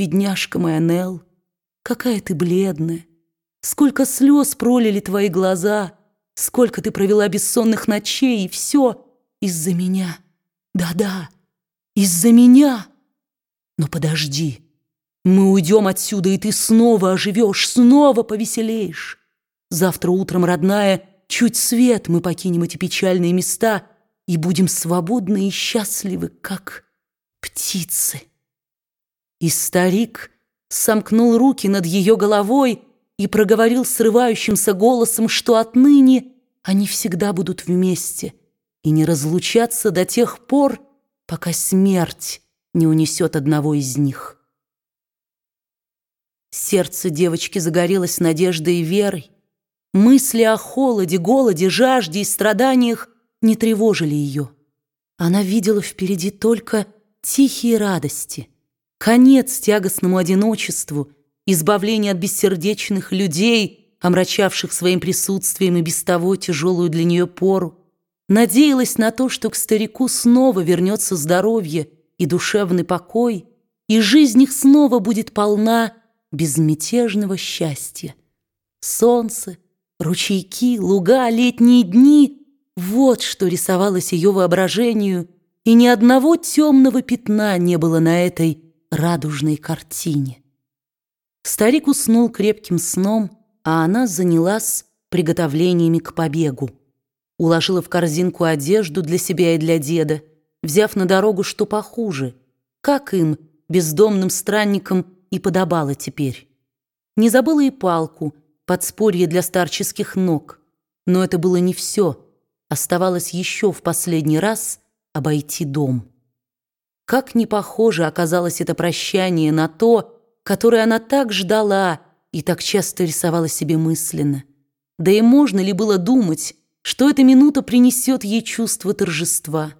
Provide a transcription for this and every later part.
бедняжка моя Нелл, какая ты бледная! Сколько слез пролили твои глаза, сколько ты провела бессонных ночей, и все из-за меня. Да-да, из-за меня. Но подожди, мы уйдем отсюда, и ты снова оживешь, снова повеселеешь. Завтра утром, родная, чуть свет мы покинем эти печальные места и будем свободны и счастливы, как птицы. И старик сомкнул руки над ее головой, и проговорил срывающимся голосом, что отныне они всегда будут вместе и не разлучаться до тех пор, пока смерть не унесет одного из них. Сердце девочки загорелось надеждой и верой. Мысли о холоде, голоде, жажде и страданиях не тревожили ее. Она видела впереди только тихие радости, конец тягостному одиночеству — избавление от бессердечных людей, омрачавших своим присутствием и без того тяжелую для нее пору, надеялась на то, что к старику снова вернется здоровье и душевный покой, и жизнь их снова будет полна безмятежного счастья. Солнце, ручейки, луга, летние дни — вот что рисовалось ее воображению, и ни одного темного пятна не было на этой радужной картине. Старик уснул крепким сном, а она занялась приготовлениями к побегу. Уложила в корзинку одежду для себя и для деда, взяв на дорогу что похуже, как им, бездомным странникам, и подобало теперь. Не забыла и палку, подспорье для старческих ног. Но это было не все. Оставалось еще в последний раз обойти дом. Как не похоже оказалось это прощание на то, которую она так ждала и так часто рисовала себе мысленно. Да и можно ли было думать, что эта минута принесет ей чувство торжества?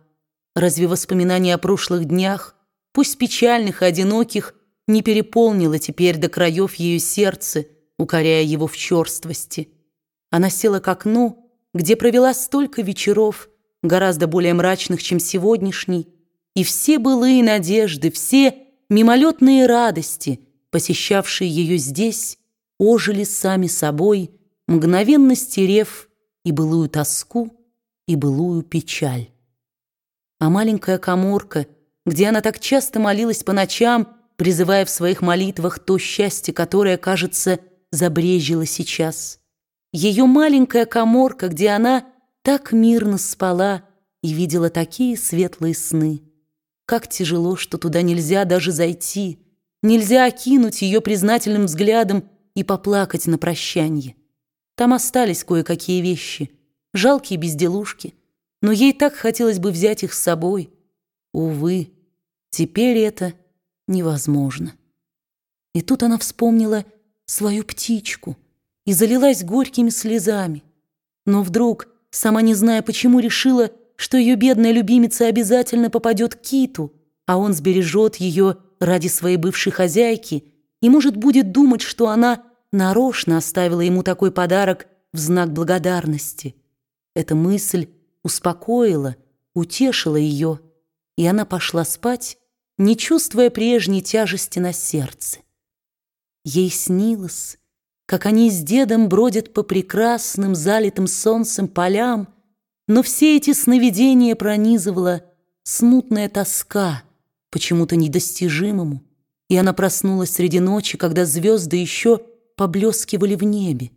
Разве воспоминания о прошлых днях, пусть печальных и одиноких, не переполнило теперь до краев ее сердце, укоряя его в черствости? Она села к окну, где провела столько вечеров, гораздо более мрачных, чем сегодняшний, и все былые надежды, все мимолетные радости — посещавшие ее здесь, ожили сами собой, мгновенно стерев и былую тоску, и былую печаль. А маленькая коморка, где она так часто молилась по ночам, призывая в своих молитвах то счастье, которое, кажется, забрежило сейчас. Ее маленькая коморка, где она так мирно спала и видела такие светлые сны. Как тяжело, что туда нельзя даже зайти — Нельзя окинуть ее признательным взглядом и поплакать на прощанье. Там остались кое-какие вещи, жалкие безделушки, но ей так хотелось бы взять их с собой. Увы, теперь это невозможно. И тут она вспомнила свою птичку и залилась горькими слезами. Но вдруг, сама не зная почему, решила, что ее бедная любимица обязательно попадет к киту, а он сбережет ее ради своей бывшей хозяйки и, может, будет думать, что она нарочно оставила ему такой подарок в знак благодарности. Эта мысль успокоила, утешила ее, и она пошла спать, не чувствуя прежней тяжести на сердце. Ей снилось, как они с дедом бродят по прекрасным, залитым солнцем полям, но все эти сновидения пронизывала смутная тоска — почему-то недостижимому, и она проснулась среди ночи, когда звезды еще поблескивали в небе.